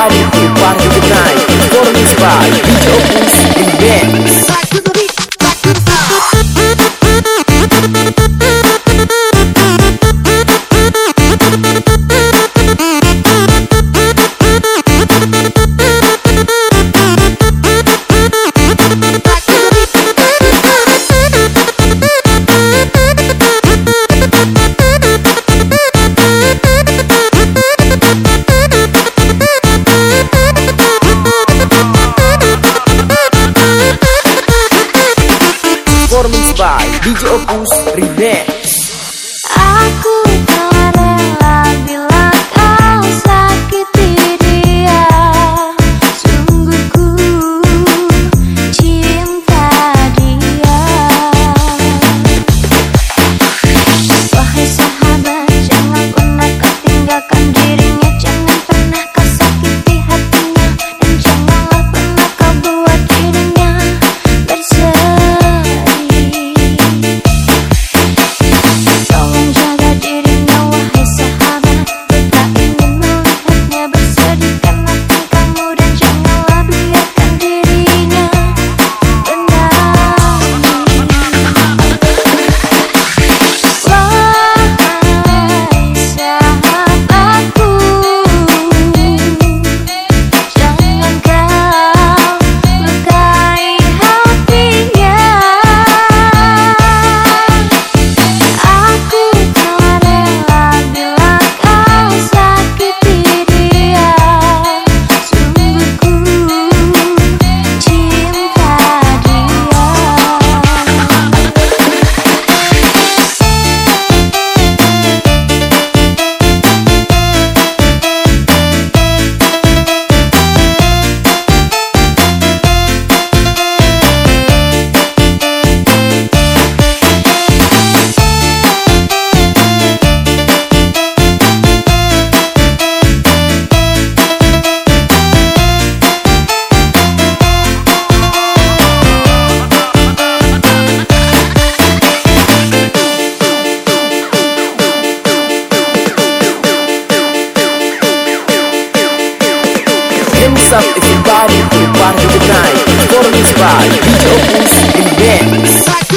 party, party time. by DJ Opus Remix. part of the time. Follow me by DJ Opus in Dance.